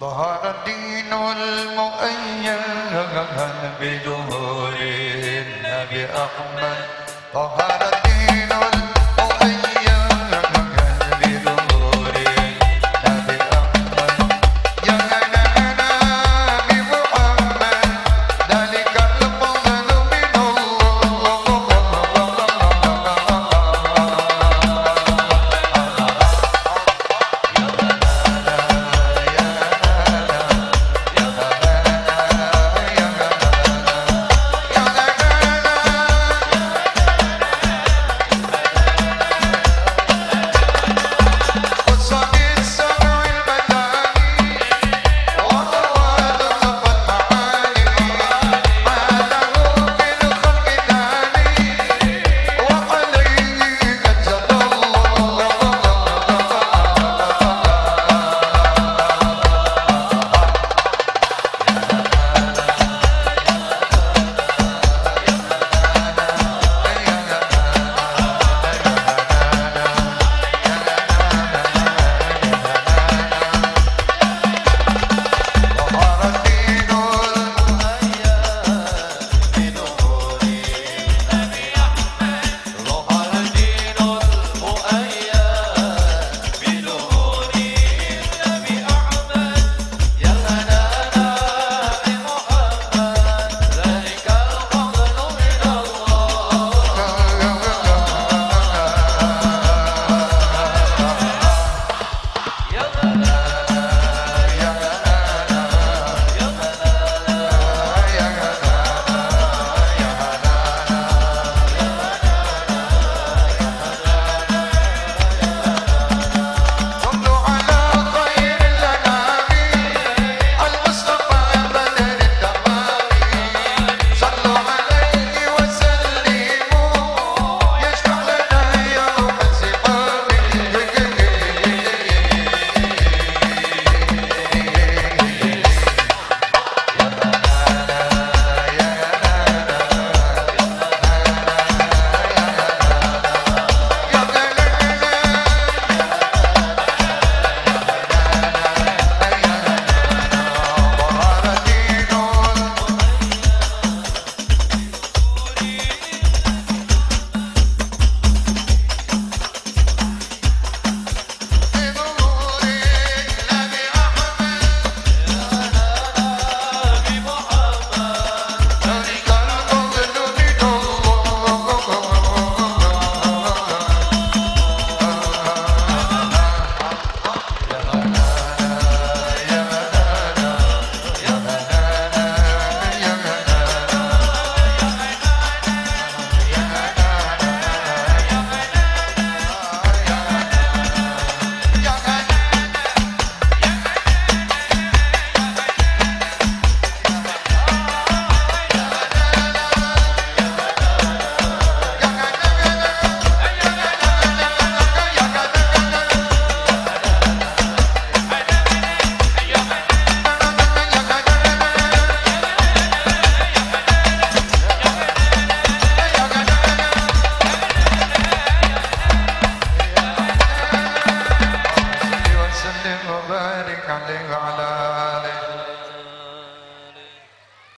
ظهر الدين المؤيد بظهور النبي أحمد. ظهر الدين عليه وعلى